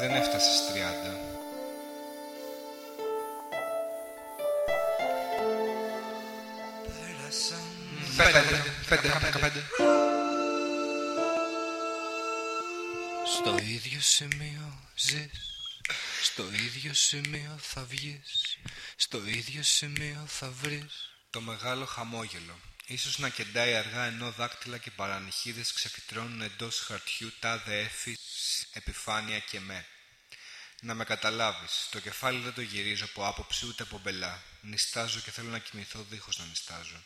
Δεν έφτασε στις 30. Πέντε, πέντε, πέντε, πέντε. Στο ίδιο σημείο ζεις Στο ίδιο σημείο θα βγεις Στο ίδιο σημείο θα βρεις Το μεγάλο χαμόγελο. Ίσως να κεντάει αργά ενώ δάκτυλα και παρανυχίδες ξεφυτρώνουν εντός χαρτιού τάδε έφης, επιφάνεια και με. Να με καταλάβεις, το κεφάλι δεν το γυρίζω από άποψη ούτε από μπελά. Νιστάζω και θέλω να κοιμηθώ δίχως να νιστάζω.